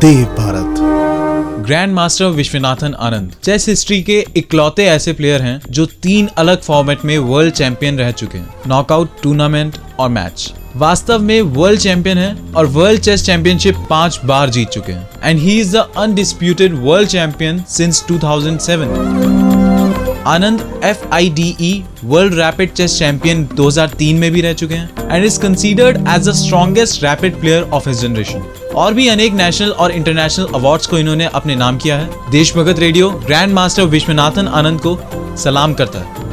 देव Bharat. Grandmaster Vishwanathan Anand chess history के इकलौते ऐसे प्लेयर हैं जो तीन अलग फॉर्मेट में वर्ल्ड चैंपियन रह चुके हैं। नॉकआउट टूर्नामेंट और मैच वास्तव में वर्ल्ड चैंपियन है और वर्ल्ड चेस चैंपियनशिप पाँच बार जीत चुके हैं। And he is the undisputed world champion since 2007 Anand F I D E world rapid chess champion 2003 में भी रह चुके हैं and is considered as the strongest rapid player of his generation और भी अनेक नेशनल और इंटरनेशनल अवार्ड्स को इन्होंने अपने नाम किया है। Deshbhagat radio grand master Viswanathan Anand को सलाम करता है।